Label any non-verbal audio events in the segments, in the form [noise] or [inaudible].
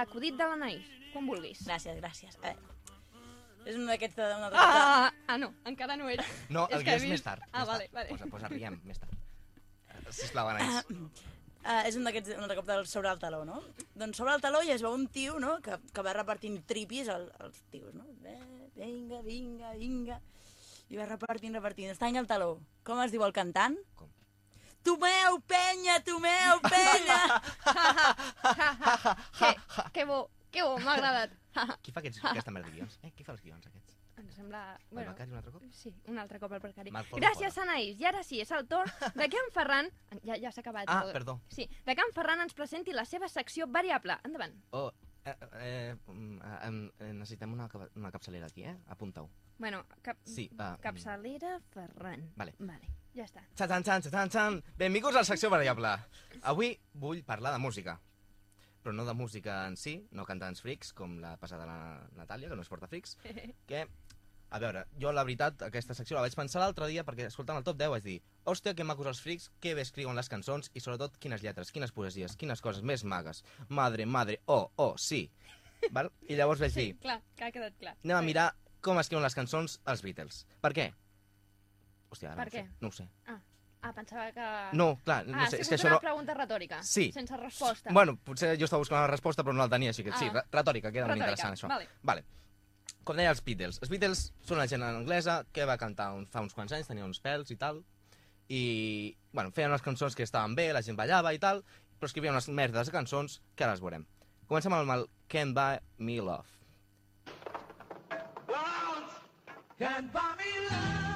de l'acudit de l'Anaïs. Quan vulguis. Gràcies, gràcies. Eh, és un d'aquests... de- Un Ah, ah, ah, no, encara no era. No, És el que guió és més tard. Ah, més vale, tard. vale. Posa, posa, riem, més tard. Eh, Sisplau, Anaïs. Uh, és un d'aquests, un altre cop del sobre el taló, no? Doncs sobre el taló ja es veu un tio, no?, que, que va repartint tripis al, als tios, no? Eh, vinga, vinga, vinga. I va repartint, repartint. Estany el taló. Com es diu el cantant? Com? Tomeu, penya, tomeu, penya! [laughs] que, que bo, que bo, m'ha agradat. [laughs] Qui fa aquests, aquesta merda de guions? Eh? Qui fa els guions, aquests? Em sembla... El Bueno, becari un altre cop? sí, un altre cop al precari. Marc Polo Gràcies, Anaïs. I ara sí, és el torn de que en Ferran... Ja, ja s'ha acabat. Ah, el- perdó. Sí, de que en Ferran ens presenti la seva secció variable. Endavant. Oh, eh, eh, mm, eh, eh, necessitem una, una capçalera aquí, eh? Apunta-ho. Bueno, cap... Sí, mm. Capçalera Ferran. Vale. Vale, ja està. Xan, xan, xan, xan, xan. Benvinguts a la secció variable. Avui vull parlar de música. Però no de música en si, no cantants frics, com la passada la Natàlia, que no es porta frics, [laughs] que, a veure, jo la veritat, aquesta secció la vaig pensar l'altre dia perquè, escoltant el top 10, vaig dir hòstia, que macos els frics, que bé escriuen les cançons i sobretot quines lletres, quines poesies, quines coses més magues. Madre, madre, oh, oh, sí. Val? I llavors vaig dir, Sí, clar, que ha quedat clar. anem a mirar com escriuen les cançons els Beatles. Per què? Hòstia, ara Per no ho sé. què? No ho sé. Ah, ah pensava que... No, clar, no ah, sé, és que sigut això una no... pregunta retòrica. Sí. Sense resposta. Bueno, potser jo estava buscant una resposta però no la tenia, així que sí, Ah. re- retòrica, queda molt Retòrica, interessant això. vale. vale. Com deia els Beatles. Els Beatles són una gent anglesa que va cantar un, fa uns quants anys, tenia uns pèls i tal, i, bueno, feien unes cançons que estaven bé, la gent ballava i tal, però escrivien unes merdes de cançons que ara les veurem. Comencem amb el Can't Buy Me Love. Can't buy me love,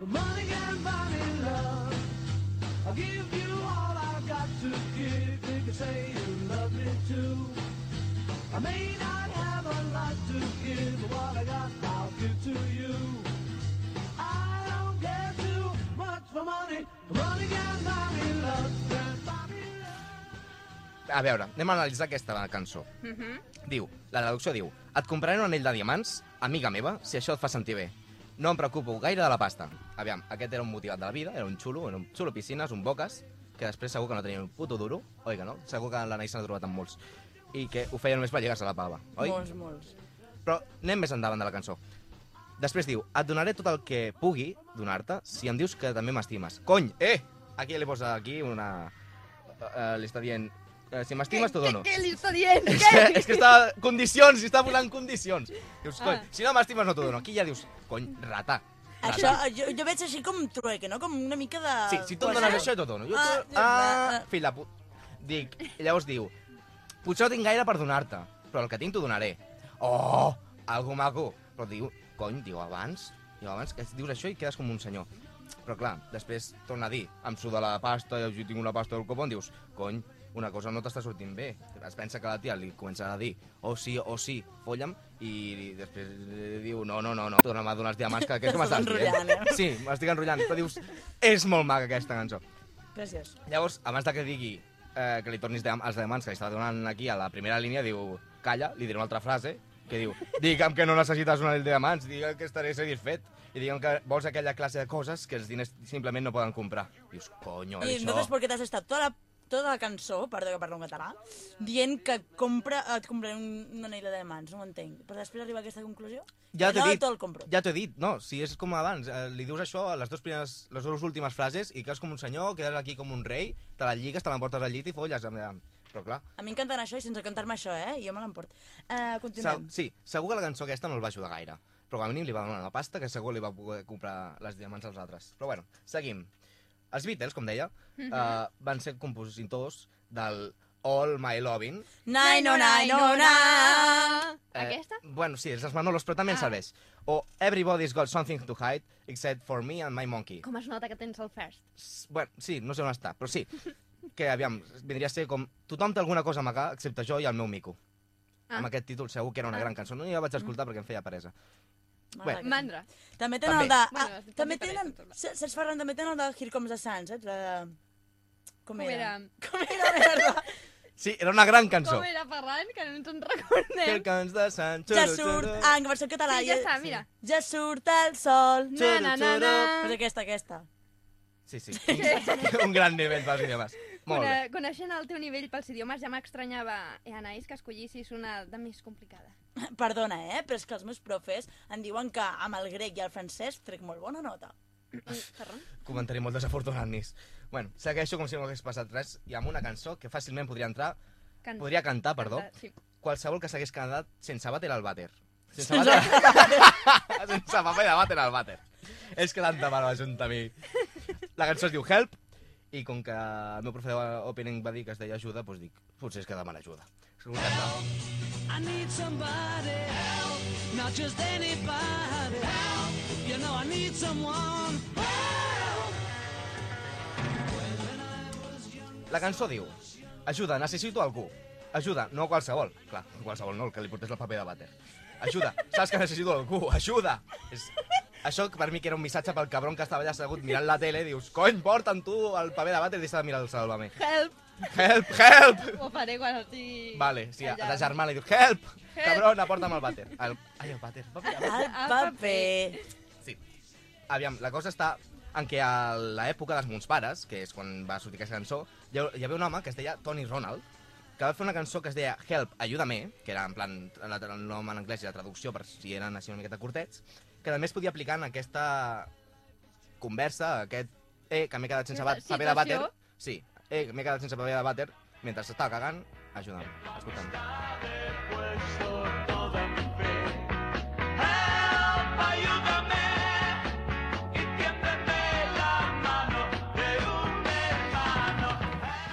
but money can buy me love. I'll give you all I've got to give. You can say you love me too. I may not have a lot to give, but what I got I'll give to you. I don't care too much for money. Money can buy me love. A veure, anem a analitzar aquesta cançó. Mhm. Diu, la traducció diu, et compraré un anell de diamants, amiga meva, si això et fa sentir bé. No em preocupo gaire de la pasta. Aviam, aquest era un motivat de la vida, era un xulo, era un xulo piscines, un boques, que després segur que no tenia un puto duro, oi que no? Segur que l'Anaïs se n'ha trobat amb molts. I que ho feia només per lligar-se a la pava, oi? Molts, molts. Però anem més endavant de la cançó. Després diu, et donaré tot el que pugui donar-te si em dius que també m'estimes. Cony, eh! Aquí li posa aquí una... Uh, li està dient, si m'estimes t'ho dono. Què, què li està dient? És que, és que està... Condicions, està posant condicions. Dius, cony, Ah. si no m'estimes no t'ho dono. Aquí ja dius, cony, rata. rata. Això, jo, jo veig així com trueque, no? Com una mica de... Sí, si tu em dones això, jo t'ho dono. Jo Ah. Ah, ah. fill de pu... Dic, llavors diu, potser no tinc gaire per donar-te, però el que tinc t'ho donaré. Oh, algo maco. Però diu, cony, diu abans, diu abans que dius això i quedes com un senyor. Però clar, després torna a dir, em suda la pasta, jo tinc una pasta del copon, dius, cony, una cosa no t'està sortint bé. Es pensa que la tia li comença a dir, oh sí, oh sí, folla'm, i després li diu, no, no, no, no, torna'm a donar els diamants, que, que és que m'estàs dient. eh? Sí, m'estic enrotllant, però dius, és molt maca aquesta cançó. Gràcies. Llavors, abans de que digui eh, que li tornis de, els diamants que li està donant aquí a la primera línia, diu, calla, li diré una altra frase, que diu, digue'm que no necessites un anell de diamants, digue'm que estaré satisfet, i digue'm que vols aquella classe de coses que els diners simplement no poden comprar. Dius, coño, I això... entonces, ¿por qué te has estado toda la, toda la cançó, perdó que parlo en català, dient que compra, et compraré un, un anell de diamants, no ho entenc. Però després arriba a aquesta conclusió? Ja Que t'he no dit, el compro. ja t'ho he dit, no, si és com abans, eh, li dius això a les dues, primeres, les dues últimes frases i quedes com un senyor, quedes aquí com un rei, te la lligues, te l'emportes al llit i folles. Però clar, A mi em canten això i sense cantar-me això, eh? Jo me l'emporto. Uh, Se continuem. sí, segur que la cançó aquesta no el va ajudar gaire, però com a mínim li va donar la pasta que segur li va poder comprar les diamants als altres. Però bueno, seguim. Els Beatles, com deia, Mhm. uh, van ser compositors del All My Loving. Nai, no, nai, no, na. Aquesta? Bueno, sí, és els Manolos, però també Ah. serveix. O Everybody's Got Something to Hide, except for me and my monkey. Com es nota que tens el first? S- Bueno, sí, no sé on està, però sí. [laughs] Que, aviam, vindria a ser com... Tothom té alguna cosa a amagar, excepte jo i el meu mico. Ah. Amb aquest títol segur que era una Ah. gran cançó. No, jo la vaig escoltar perquè em feia peresa. Bé. Mandra. També tenen També. el de... Bueno, Ah, també tenen... Saps, Ferran, també tenen el de Here Comes the Sun, saps? La de... Com, Com era? era? Com era, merda? Sí, era una gran cançó. Com era, Ferran? Que no ens en recordem. Here comes the sun. Ja Txuru, surt... Ah, en versió català. Sí, ja està, mira. Ja surt el sol. Na, na, na, na. Pues aquesta, aquesta. Sí, sí. Un, un gran nivell idiomes. Molt bé. Cone coneixent el teu nivell pels idiomes, ja m'estranyava, eh, Anais, que escollissis una de més complicada. Perdona, eh? Però és que els meus profes em diuen que amb el grec i el francès trec molt bona nota. Mm, Ferran? Comentari molt desafortunat, Nis. Bueno, segueixo com si no hagués passat res i amb una cançó que fàcilment podria entrar, Can podria cantar, perdó, Canta, Sí. qualsevol que s'hagués quedat sense vàter al vàter. Sense vàter... [laughs] sense paper de vàter al vàter. És que l'han tapat l'Ajuntament a mi. La cançó es diu Help, i com que el meu profe d'opening va dir que es deia ajuda, doncs dic, potser és que demana ajuda. Cantar. I need somebody help, not just anybody help. You know I need someone help. La cançó diu, ajuda, necessito algú. Ajuda, no qualsevol. Clar, qualsevol no, el que li portés el paper de vàter. Ajuda, saps que necessito algú, ajuda. És... Això per mi que era un missatge pel cabron que estava allà assegut mirant la tele, dius, cony, porta'm tu el paper de vàter i deixa de mirar el Sálvame. Help! Help, help! Ho faré quan estigui... Vale, sí, a allà. la germana li dius, help! Help. Cabron, aporta'm el vàter. El... Ai, el vàter. El paper. Sí. Aviam, la cosa està en què a l'època dels meus pares, que és quan va sortir aquesta cançó, hi ha- hi havia un home que es deia Tony Ronald, que va fer una cançó que es deia Help, Ayúdame, que era en plan el nom en anglès i la traducció per si eren així una miqueta curtets, que a més podia aplicar en aquesta conversa, aquest eh, que m'he quedat sense paper de vàter. situació. Sí, eh, m'he quedat sense paper de vàter mentre s'estava cagant, ajuda'm, escolta'm.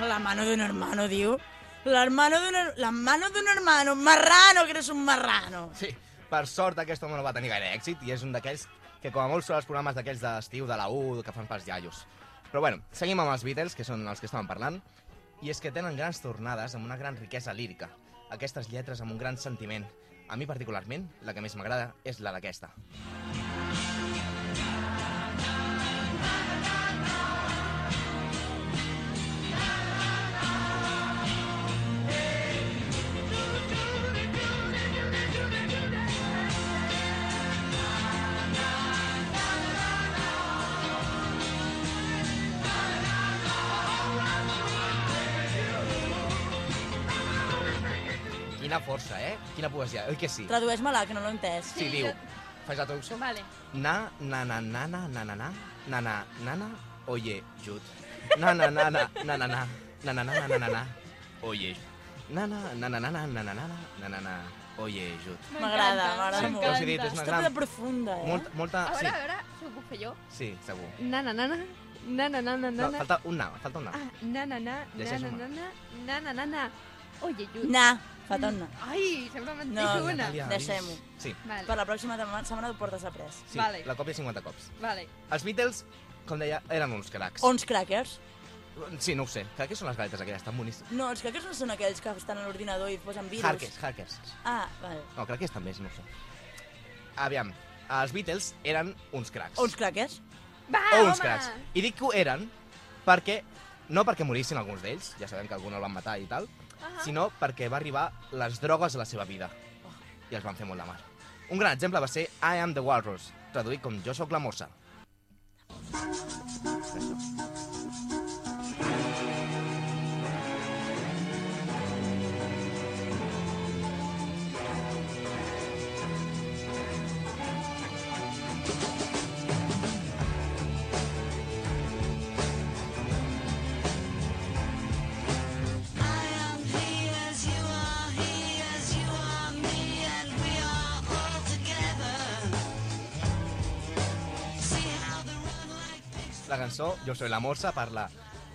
La mano de un hermano. La mano de un hermano, diu. La mano de un, la mano de un hermano. Marrano, que eres un marrano. Sí, per sort aquest home no va tenir gaire èxit i és un d'aquells que com a molt són els programes d'aquells d'estiu de la U que fan pels iaios. Però bueno, seguim amb els Beatles, que són els que estàvem parlant, i és que tenen grans tornades amb una gran riquesa lírica. Aquestes lletres amb un gran sentiment. A mi particularment, la que més m'agrada és la d'aquesta. Quina Quina poesia, oi que sí? Tradueix-me-la, que no l'he entès. Sí, Sí, diu, jo- fas la traducció? Vale. Na, na, na, na, na, na, na, na, na, na, na, na, oye, Jut. Na, na, na, na, na, na, na, na, na, na, na, na, na, na, oye. Na, na, na, na, na, na, na, na, na, na, na, na, oye, Jut. M'agrada, m'agrada Sí, molt. he dit, és una Està gran... profunda, eh? Molta, molta... A Sí, veure, a veure, si ho puc fer jo. sí, segur. Nana, nana, nana, nana, No, nana. falta un na, falta un na. Ah, nana, nana, Llegeix nana, una. nana, nana, nana. Oye, Jut. Na, un na. Ai, sembla en No, no, una. Natàlia, deixem-ho. Sí, Vale, Per la pròxima setmana ho portes après. sí, Vale. la còpia 50 cops. vale. Els Beatles, com deia, eren uns cracs. Ons crackers. Sí, no ho sé. Que són les galetes aquelles, tan boníssimes. No, els crackers no són aquells que estan a l'ordinador i posen virus. Hackers, hackers. Ah, vale. No, és també, no ho sé. Aviam, els Beatles eren uns cracs. Ons crackers? Va, o uns home! cracs. I dic que ho eren perquè, no perquè morissin alguns d'ells, ja sabem que algun el van matar i tal, Ahà. sinó perquè va arribar les drogues a la seva vida. I els van fer molt de mal. Un gran exemple va ser I am the Walrus, traduït com Jo sóc la mossa. La cançó Jo soy la mossa parla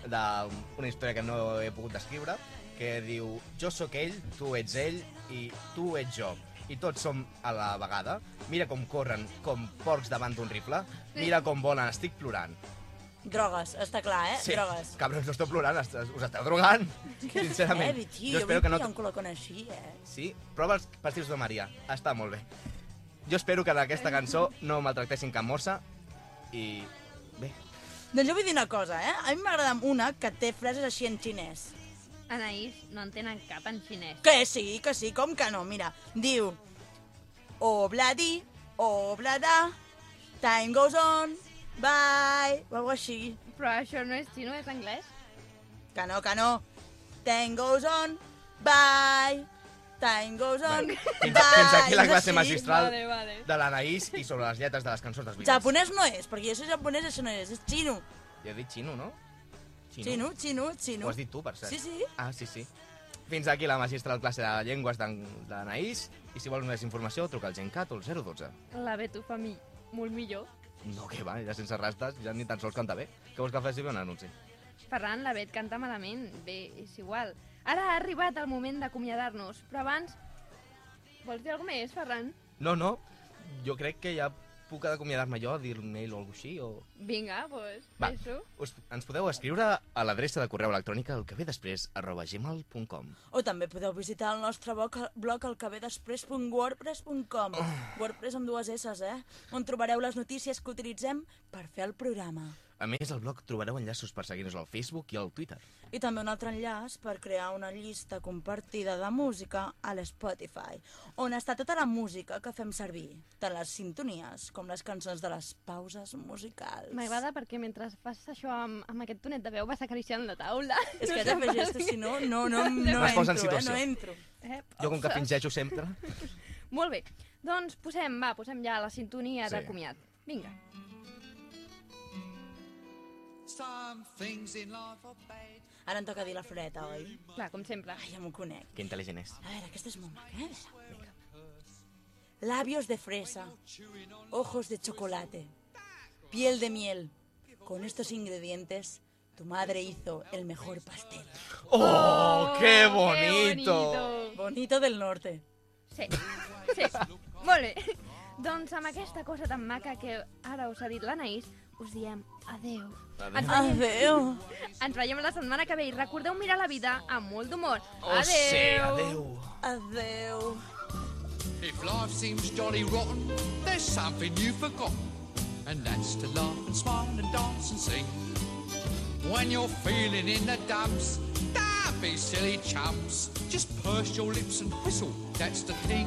d'una història que no he pogut descriure, que diu Jo sóc ell, tu ets ell i tu ets jo. I tots som a la vegada. Mira com corren com porcs davant d'un rifle. Mira com volen, estic plorant. Drogues, està clar, eh? Drogues. Cabrons, no esteu plorant, est- us esteu drogant. [laughs] Sincerament. Heavy, tio, jo espero que no... un col·locon així, eh? Sí, prova els pastills de Maria. Està molt bé. Jo espero que en aquesta cançó no maltractessin cap mossa i... Bé, Doncs jo vull dir una cosa, eh? A mi m'agrada una que té frases així en xinès. Anaïs, no en tenen cap en xinès. Que sí, que sí, com que no? Mira, diu... Obladi, oblada, time goes on, bye, o alguna així. Però això no és xino, és anglès. Que no, que no. Time goes on, bye, time goes on, Vale. Fins, fins aquí la classe així. magistral Vale, vale. de l'Anaïs i sobre les lletres de les cançons dels Beatles. Japonès no és, perquè jo soy japonès, això no és, és xino. Jo he dit xino, no? Xino, xino, xino. Ho has dit tu, per cert. Sí, sí. Ah, sí, sí. Fins aquí la magistral classe de llengües d'en- d'Anaïs i si vols més informació truca al Gencat o al 012. La Beto fa mi molt millor. No, que va, ja sense rastes, ja ni tan sols canta bé. Què vols que faci bé un anunci? Ferran, la Bet canta malament. Bé, és igual. Ara ha arribat el moment d'acomiadar-nos, però abans... Vols dir alguna més, Ferran? No, no, jo crec que ja puc acomiadar-me jo, dir un mail o alguna cosa així, o... Vinga, doncs, pues, Va, això. us, ens podeu escriure a l'adreça de correu electrònic el que ve després arroba gmail.com O també podeu visitar el nostre blog, al que ve després.wordpress.com Oh. Wordpress amb dues S, eh? On trobareu les notícies que utilitzem per fer el programa. A més, al blog trobareu enllaços per seguir-nos al Facebook i al Twitter. I també un altre enllaç per crear una llista compartida de música a l'Spotify, on està tota la música que fem servir, tant les sintonies com les cançons de les pauses musicals. M'agrada perquè mentre fas això amb, amb aquest tonet de veu vas acariciant la taula. [laughs] És que de fer gestos, si no, no, no, [laughs] no, en entro, eh? No entro. Eh, Jo, com que fingeixo sempre... [laughs] Molt bé. Doncs posem, va, posem ja la sintonia Sí. de comiat. Vinga. Some Ara em toca dir la freta, oi? Clar, com sempre. Ai, ja m'ho conec. Que intel·ligent és. A ver, aquesta és molt maca, eh? Labios de fresa, ojos de chocolate, piel de miel. Con estos ingredientes, tu madre hizo el mejor pastel. Oh, Qué bonito! bonito. Bonito del norte. Sí, sí. Molt bé. Doncs amb aquesta cosa tan maca que ara us ha dit l'Anaïs, us diem adeu. Adéu. Ens veiem, Adeu. ens veiem la setmana que ve i recordeu mirar la vida amb molt d'humor. Oh, sí, adéu. Adeu. If life seems jolly rotten, there's something you've forgotten, and that's to laugh and smile and dance and sing. When you're feeling in the dumps, don't be silly chumps. Just purse your lips and whistle, that's the thing.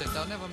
shit. They'll never